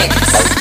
Mix.